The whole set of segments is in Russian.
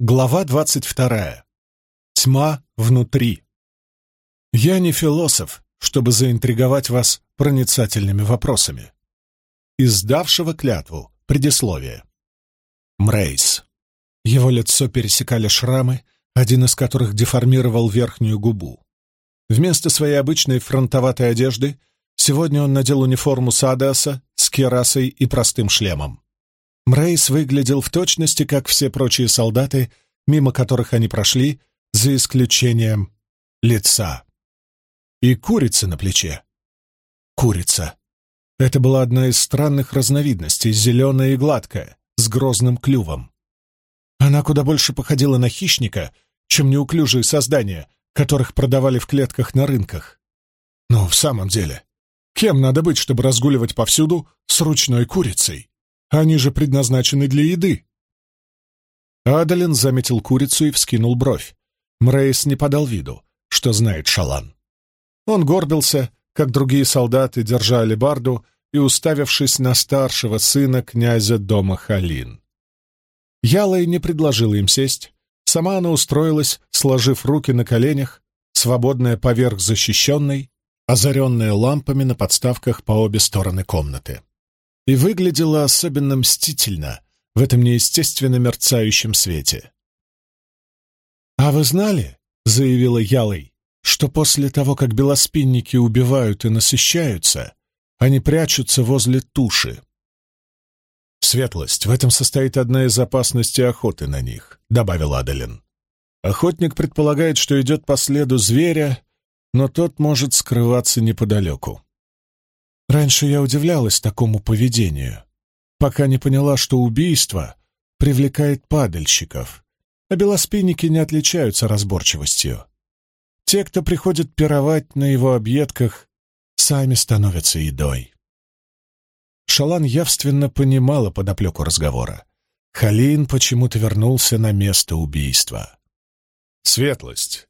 Глава двадцать вторая. Тьма внутри. Я не философ, чтобы заинтриговать вас проницательными вопросами. Издавшего клятву. Предисловие. Мрейс. Его лицо пересекали шрамы, один из которых деформировал верхнюю губу. Вместо своей обычной фронтоватой одежды сегодня он надел униформу Садеаса с керасой и простым шлемом. Мрейс выглядел в точности, как все прочие солдаты, мимо которых они прошли, за исключением лица. И курица на плече. Курица. Это была одна из странных разновидностей, зеленая и гладкая, с грозным клювом. Она куда больше походила на хищника, чем неуклюжие создания, которых продавали в клетках на рынках. Но в самом деле, кем надо быть, чтобы разгуливать повсюду с ручной курицей? Они же предназначены для еды. Адалин заметил курицу и вскинул бровь. Мрейс не подал виду, что знает Шалан. Он горбился, как другие солдаты, держа алебарду и уставившись на старшего сына князя дома Халин. Ялай не предложила им сесть. Сама она устроилась, сложив руки на коленях, свободная поверх защищенной, озаренная лампами на подставках по обе стороны комнаты и выглядела особенно мстительно в этом неестественно мерцающем свете. «А вы знали, — заявила Ялой, — что после того, как белоспинники убивают и насыщаются, они прячутся возле туши?» «Светлость, в этом состоит одна из опасностей охоты на них», — добавил Адалин. «Охотник предполагает, что идет по следу зверя, но тот может скрываться неподалеку. Раньше я удивлялась такому поведению, пока не поняла, что убийство привлекает падальщиков, а белоспинники не отличаются разборчивостью. Те, кто приходит пировать на его объедках, сами становятся едой. Шалан явственно понимала подоплеку разговора. Халин почему-то вернулся на место убийства. «Светлость,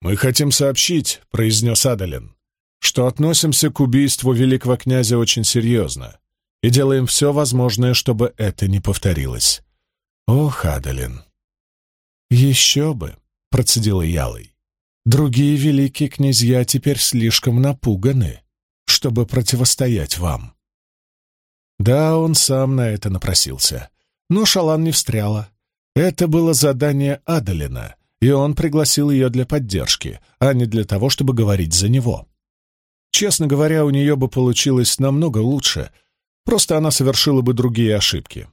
мы хотим сообщить», — произнес Адалин, что относимся к убийству великого князя очень серьезно и делаем все возможное, чтобы это не повторилось. О, Хадалин! Еще бы, процедила Ялой. Другие великие князья теперь слишком напуганы, чтобы противостоять вам. Да, он сам на это напросился. Но Шалан не встряла. Это было задание Адалина, и он пригласил ее для поддержки, а не для того, чтобы говорить за него. Честно говоря, у нее бы получилось намного лучше, просто она совершила бы другие ошибки.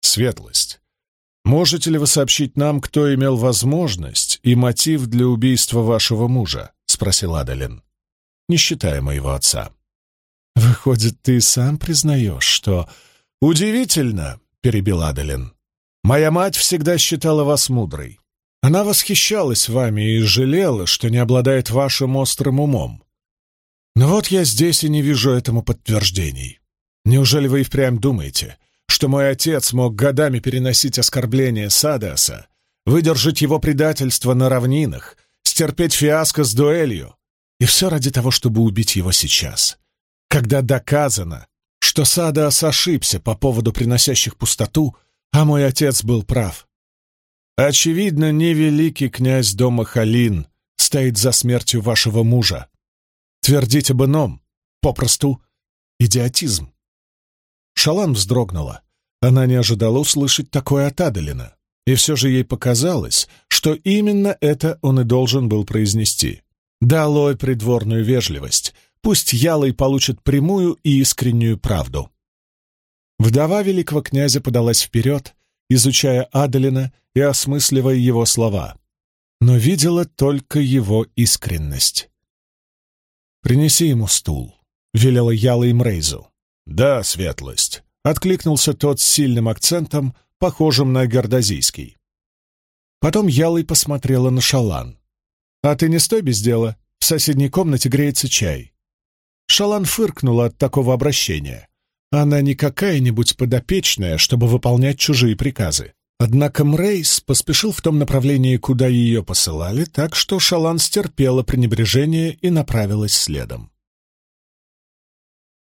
Светлость. Можете ли вы сообщить нам, кто имел возможность и мотив для убийства вашего мужа? — спросил Адалин. Не считая моего отца. Выходит, ты сам признаешь, что... Удивительно, — перебил Адалин. Моя мать всегда считала вас мудрой. Она восхищалась вами и жалела, что не обладает вашим острым умом. Но вот я здесь и не вижу этому подтверждений. Неужели вы и впрямь думаете, что мой отец мог годами переносить оскорбления Садаса, выдержать его предательство на равнинах, стерпеть фиаско с дуэлью, и все ради того, чтобы убить его сейчас, когда доказано, что Садас ошибся по поводу приносящих пустоту, а мой отец был прав. Очевидно, не великий князь дома Халин стоит за смертью вашего мужа. Твердить об ином — попросту идиотизм. Шалан вздрогнула. Она не ожидала услышать такое от Адалина, и все же ей показалось, что именно это он и должен был произнести. Долой придворную вежливость, пусть Ялой получит прямую и искреннюю правду. Вдова великого князя подалась вперед, изучая Адалина и осмысливая его слова, но видела только его искренность. «Принеси ему стул», — велела Яла им Рейзу. «Да, светлость», — откликнулся тот с сильным акцентом, похожим на гордозийский. Потом Ялой посмотрела на Шалан. «А ты не стой без дела, в соседней комнате греется чай». Шалан фыркнула от такого обращения. Она не какая-нибудь подопечная, чтобы выполнять чужие приказы. Однако Мрейс поспешил в том направлении, куда ее посылали, так что Шалан стерпела пренебрежение и направилась следом.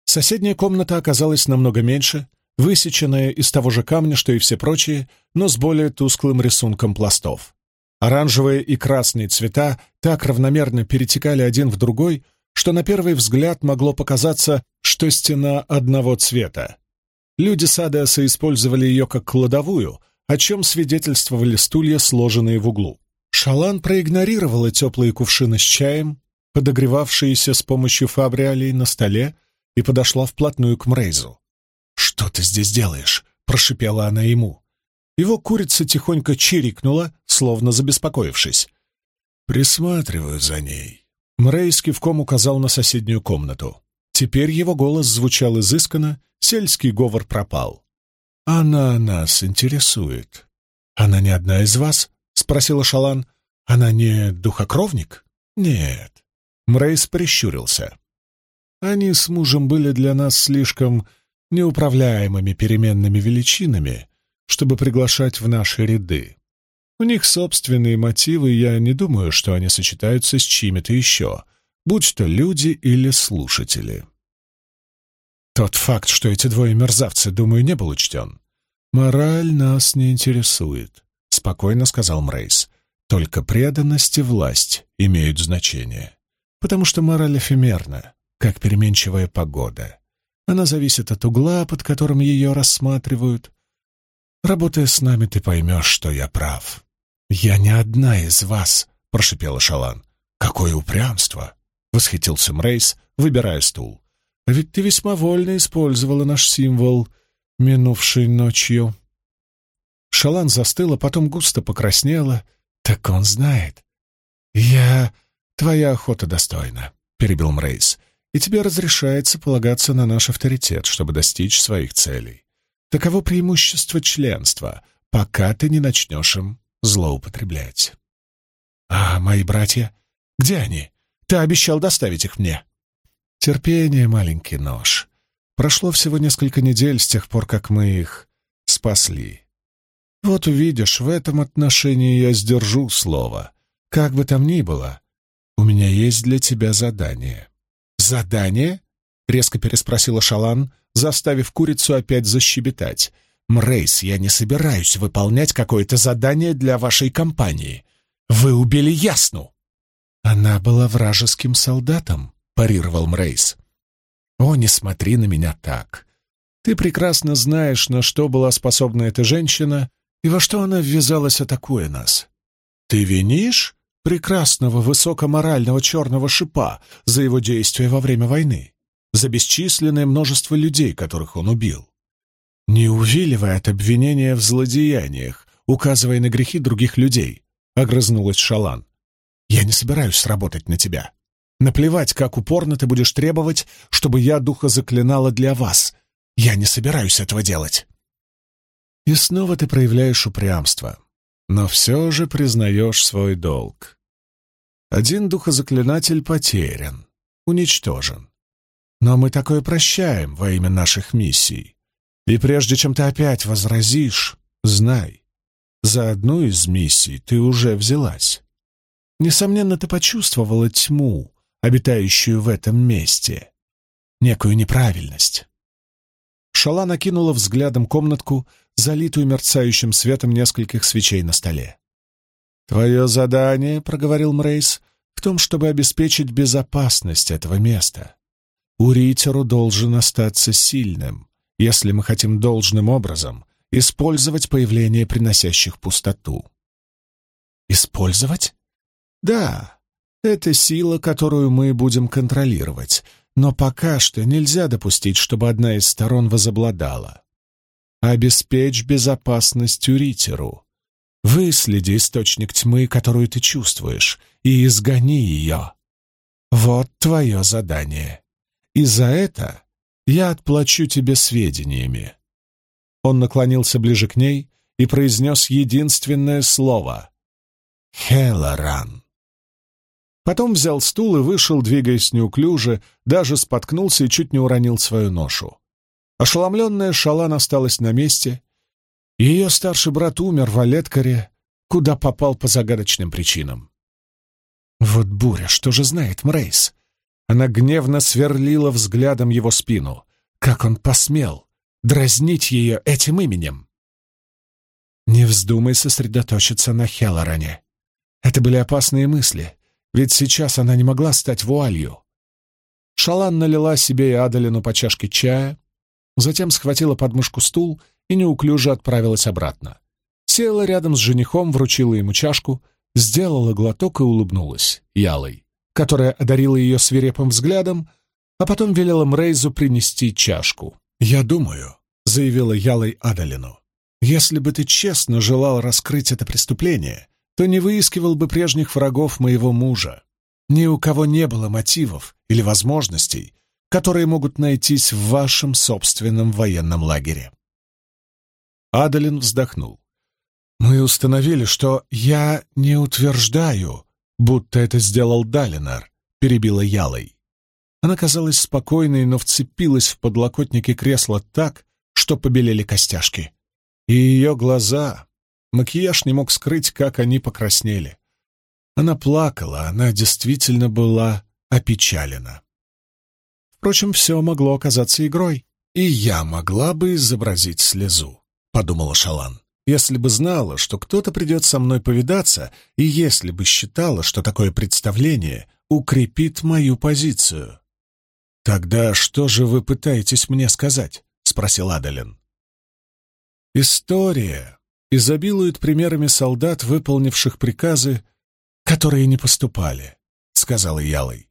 Соседняя комната оказалась намного меньше, высеченная из того же камня, что и все прочие, но с более тусклым рисунком пластов. Оранжевые и красные цвета так равномерно перетекали один в другой, что на первый взгляд могло показаться, что стена одного цвета. Люди Садеаса использовали ее как кладовую, о чем свидетельствовали стулья, сложенные в углу. Шалан проигнорировала теплые кувшины с чаем, подогревавшиеся с помощью фабриалей на столе, и подошла вплотную к Мрейзу. «Что ты здесь делаешь?» — прошипела она ему. Его курица тихонько чирикнула, словно забеспокоившись. «Присматриваю за ней». Мрейс кивком указал на соседнюю комнату. Теперь его голос звучал изысканно, сельский говор пропал. «Она нас интересует. Она не одна из вас?» — спросила Шалан. «Она не духокровник?» «Нет». Мрейс прищурился. «Они с мужем были для нас слишком неуправляемыми переменными величинами, чтобы приглашать в наши ряды. У них собственные мотивы, я не думаю, что они сочетаются с чьими-то еще, будь то люди или слушатели. Тот факт, что эти двое мерзавцы, думаю, не был учтен. «Мораль нас не интересует», — спокойно сказал Мрейс. «Только преданность и власть имеют значение, потому что мораль эфемерна, как переменчивая погода. Она зависит от угла, под которым ее рассматривают. Работая с нами, ты поймешь, что я прав». «Я не одна из вас», — прошипела Шалан. «Какое упрямство!» — восхитился Мрейс, выбирая стул. «А ведь ты весьма вольно использовала наш символ минувшей ночью». Шалан застыла, потом густо покраснела. «Так он знает». «Я... Твоя охота достойна», — перебил Мрейс. «И тебе разрешается полагаться на наш авторитет, чтобы достичь своих целей. Таково преимущество членства, пока ты не начнешь им злоупотреблять. «А мои братья? Где они? Ты обещал доставить их мне». «Терпение, маленький нож. Прошло всего несколько недель с тех пор, как мы их спасли. Вот увидишь, в этом отношении я сдержу слово. Как бы там ни было, у меня есть для тебя задание». «Задание?» — резко переспросила Шалан, заставив курицу опять защебетать — Мрейс, я не собираюсь выполнять какое-то задание для вашей компании. Вы убили Ясну!» «Она была вражеским солдатом», — парировал Мрейс. «О, не смотри на меня так. Ты прекрасно знаешь, на что была способна эта женщина и во что она ввязалась, атакуя нас. Ты винишь прекрасного высокоморального черного шипа за его действия во время войны, за бесчисленное множество людей, которых он убил. Не увиливая от обвинения в злодеяниях, указывая на грехи других людей, — огрызнулась Шалан. «Я не собираюсь работать на тебя. Наплевать, как упорно ты будешь требовать, чтобы я духа заклинала для вас. Я не собираюсь этого делать». И снова ты проявляешь упрямство, но все же признаешь свой долг. Один духозаклинатель потерян, уничтожен. Но мы такое прощаем во имя наших миссий. И прежде чем ты опять возразишь, знай, за одну из миссий ты уже взялась. Несомненно, ты почувствовала тьму, обитающую в этом месте, некую неправильность. Шала накинула взглядом комнатку, залитую мерцающим светом нескольких свечей на столе. «Твое задание, — проговорил Мрейс, — в том, чтобы обеспечить безопасность этого места. Уритеру должен остаться сильным, если мы хотим должным образом использовать появление приносящих пустоту. Использовать? Да, это сила, которую мы будем контролировать, но пока что нельзя допустить, чтобы одна из сторон возобладала. Обеспечь безопасность Уритеру. Выследи источник тьмы, которую ты чувствуешь, и изгони ее. Вот твое задание. И за это я отплачу тебе сведениями». Он наклонился ближе к ней и произнес единственное слово — «Хелоран». Потом взял стул и вышел, двигаясь неуклюже, даже споткнулся и чуть не уронил свою ношу. Ошеломленная Шалан осталась на месте. Ее старший брат умер в Олеткаре, куда попал по загадочным причинам. Вот буря, что же знает Мрейс? Она гневно сверлила взглядом его спину. Как он посмел дразнить ее этим именем? Не вздумай сосредоточиться на Хеллороне. Это были опасные мысли, ведь сейчас она не могла стать вуалью. Шалан налила себе и Адалину по чашке чая, затем схватила подмышку стул и неуклюже отправилась обратно. Села рядом с женихом, вручила ему чашку, сделала глоток и улыбнулась, Ялой, которая одарила ее свирепым взглядом, а потом велела Мрейзу принести чашку. «Я думаю», — заявила Ялой Адалину, «если бы ты честно желал раскрыть это преступление, то не выискивал бы прежних врагов моего мужа. Ни у кого не было мотивов или возможностей, которые могут найтись в вашем собственном военном лагере». Адалин вздохнул. «Мы установили, что я не утверждаю, будто это сделал Далинар», — перебила Ялой. Она казалась спокойной, но вцепилась в подлокотники кресла так, что побелели костяшки. И ее глаза... Макияж не мог скрыть, как они покраснели. Она плакала, она действительно была опечалена. Впрочем, все могло оказаться игрой, и я могла бы изобразить слезу, — подумала Шалан если бы знала, что кто-то придет со мной повидаться, и если бы считала, что такое представление укрепит мою позицию. «Тогда что же вы пытаетесь мне сказать?» — спросил Адалин. «История изобилует примерами солдат, выполнивших приказы, которые не поступали», — сказала Ялой.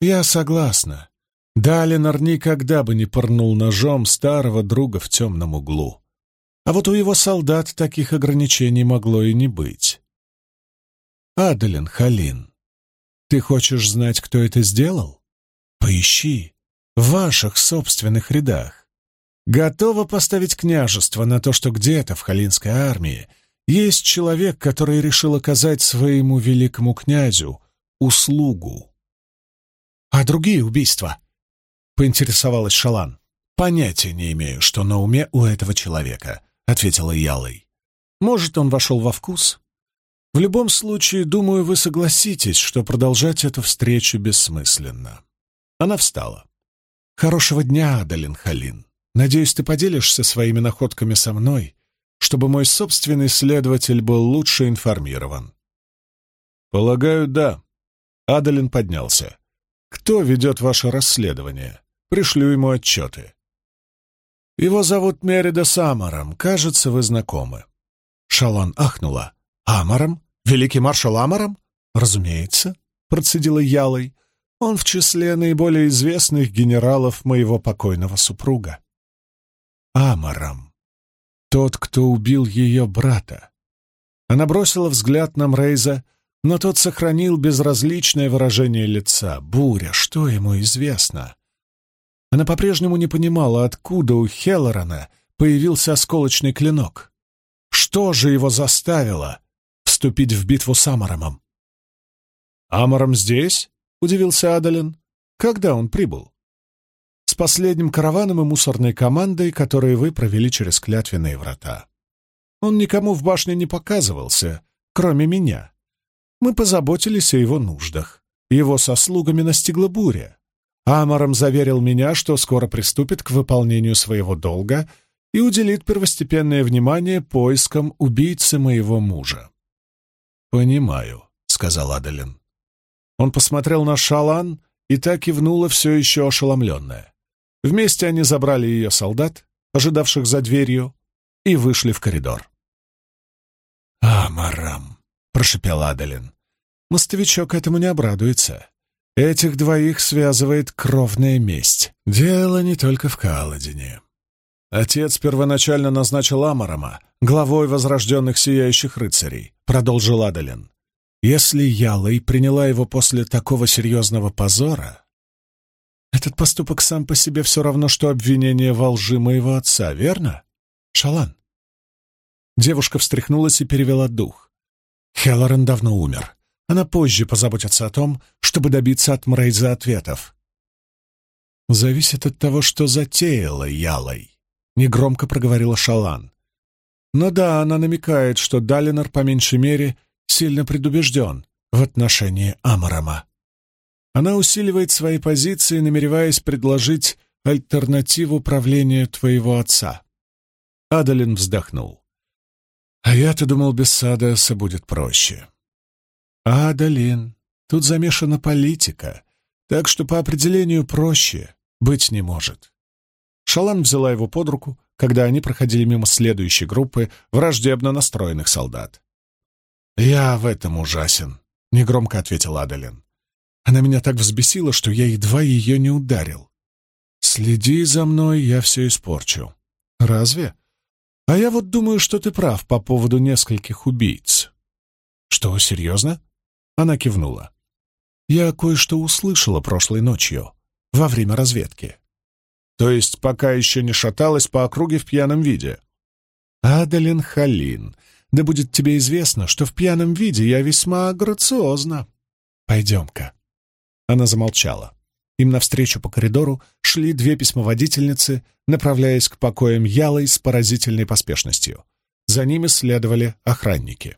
«Я согласна. Далинор никогда бы не пырнул ножом старого друга в темном углу. А вот у его солдат таких ограничений могло и не быть. Адалин Халин, ты хочешь знать, кто это сделал? Поищи в ваших собственных рядах. Готова поставить княжество на то, что где-то в Халинской армии есть человек, который решил оказать своему великому князю услугу. А другие убийства? Поинтересовалась Шалан. Понятия не имею, что на уме у этого человека. — ответила Ялой. «Может, он вошел во вкус? В любом случае, думаю, вы согласитесь, что продолжать эту встречу бессмысленно». Она встала. «Хорошего дня, Адалин Халин. Надеюсь, ты поделишься своими находками со мной, чтобы мой собственный следователь был лучше информирован». «Полагаю, да». Адалин поднялся. «Кто ведет ваше расследование? Пришлю ему отчеты». Его зовут Мерида Самаром. Кажется, вы знакомы». Шалан ахнула. «Амаром? Великий маршал Амаром?» «Разумеется», — процедила Ялой. «Он в числе наиболее известных генералов моего покойного супруга». «Амаром. Тот, кто убил ее брата». Она бросила взгляд на Мрейза, но тот сохранил безразличное выражение лица. «Буря, что ему известно?» Она по-прежнему не понимала, откуда у Хеллорана появился осколочный клинок. Что же его заставило вступить в битву с Амаромом? «Амаром здесь?» — удивился Адалин. «Когда он прибыл?» «С последним караваном и мусорной командой, которые вы провели через клятвенные врата. Он никому в башне не показывался, кроме меня. Мы позаботились о его нуждах. Его со слугами настигла буря. Амаром заверил меня, что скоро приступит к выполнению своего долга и уделит первостепенное внимание поискам убийцы моего мужа. «Понимаю», — сказал Адалин. Он посмотрел на Шалан и так кивнула все еще ошеломленная. Вместе они забрали ее солдат, ожидавших за дверью, и вышли в коридор. «Амарам», — прошепел Адалин. «Мостовичок этому не обрадуется. Этих двоих связывает кровная месть. Дело не только в Каладине. Отец первоначально назначил Амарама главой возрожденных сияющих рыцарей, продолжил Адалин. Если Ялой приняла его после такого серьезного позора, этот поступок сам по себе все равно, что обвинение во лжи моего отца, верно? Шалан. Девушка встряхнулась и перевела дух. Хеллорен давно умер. Она позже позаботится о том, чтобы добиться от Мрейза ответов. «Зависит от того, что затеяла Ялой», — негромко проговорила Шалан. «Но да, она намекает, что Далинор, по меньшей мере, сильно предубежден в отношении Амарама. Она усиливает свои позиции, намереваясь предложить альтернативу правлению твоего отца». Адалин вздохнул. я-то думал, без Садеса будет проще. Адалин, тут замешана политика, так что по определению проще быть не может. Шалан взяла его под руку, когда они проходили мимо следующей группы враждебно настроенных солдат. «Я в этом ужасен», — негромко ответил Адалин. Она меня так взбесила, что я едва ее не ударил. «Следи за мной, я все испорчу». «Разве?» «А я вот думаю, что ты прав по поводу нескольких убийц». «Что, серьезно?» Она кивнула. «Я кое-что услышала прошлой ночью, во время разведки. То есть пока еще не шаталась по округе в пьяном виде?» «Адалин Халин, да будет тебе известно, что в пьяном виде я весьма грациозна. Пойдем-ка». Она замолчала. Им навстречу по коридору шли две письмоводительницы, направляясь к покоям Ялой с поразительной поспешностью. За ними следовали охранники.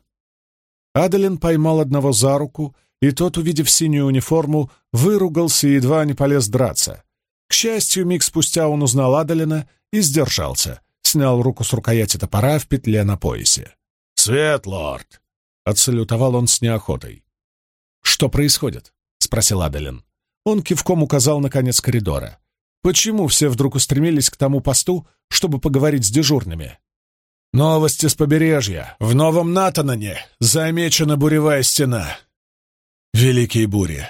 Адалин поймал одного за руку, и тот, увидев синюю униформу, выругался и едва не полез драться. К счастью, миг спустя он узнал Адалина и сдержался, снял руку с рукояти топора в петле на поясе. «Свет, лорд!» — отсалютовал он с неохотой. «Что происходит?» — спросил Адалин. Он кивком указал на конец коридора. «Почему все вдруг устремились к тому посту, чтобы поговорить с дежурными?» «Новости с побережья. В Новом Натанане замечена буревая стена. Великие бури.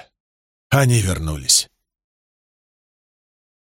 Они вернулись».